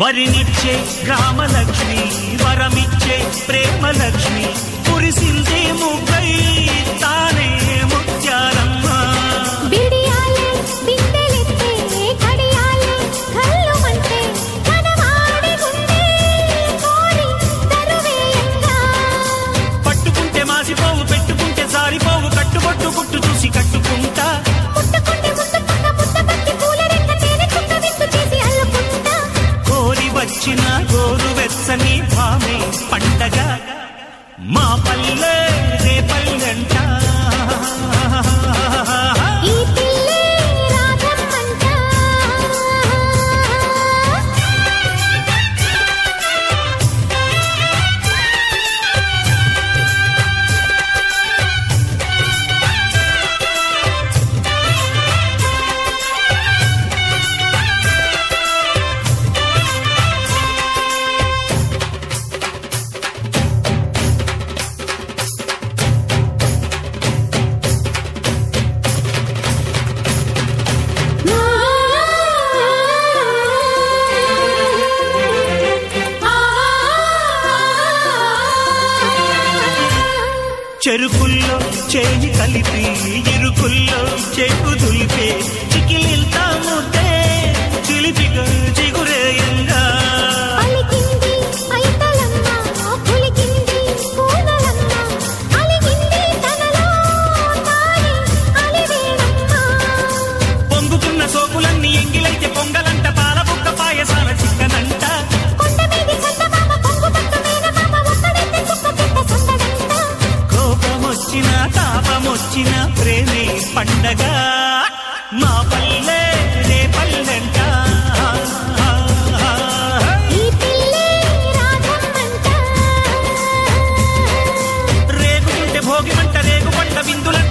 వరినిచ్చే రామలక్ష్మి వరమిచ్చే ప్రేమలక్ష్మి కురిసిందే ముఖై మా పల్లె రేపల్లెంట. చెరుకుల్లో చేయి కలిపి ఇరుకుల్లో చేపు దులిపే చికిలిల్తా ముద్దే చిలిపిగా చిగురే la píndula